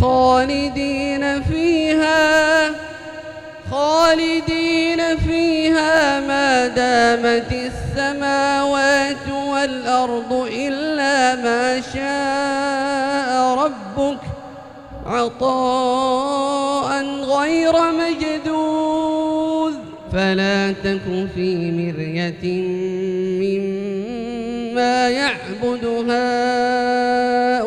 خالدين فيها خالدين فيها ما دامت السماوات والأرض إلا ما شاء ربك عطاء غير مجدوذ فلا تك في مرية مما يعبد هؤلاء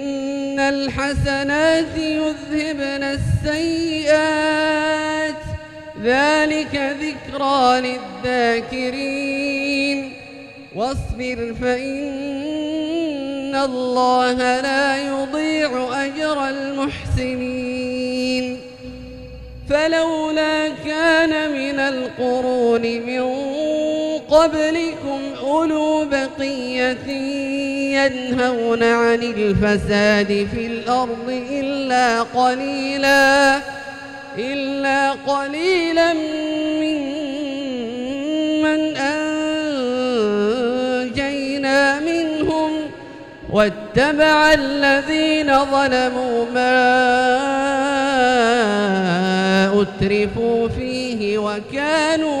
الحسنات يذهبن السيئات. ذلك ذكرى للذاكرين. واصبر فإن الله لا يضيع أجر المحسنين. فلولا كان من القرون من قبلكم أولو بقية ينهون عن الفساد في الأرض إلا قليلاً إلا قليلا ممن أنجينا منهم. واتبع الذين ظلموا ما أترفوا فيه وكانوا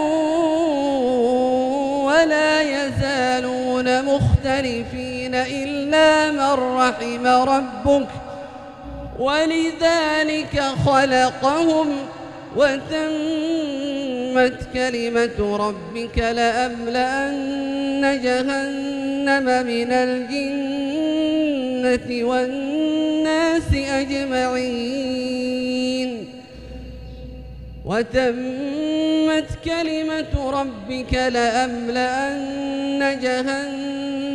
مختلفين إلا من رحم ربك ولذلك خلقهم وتمت كلمة ربك لأملأن جهنم من الجنة والناس أجمعين وتمت كلمة ربك لأملأن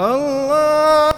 Allah。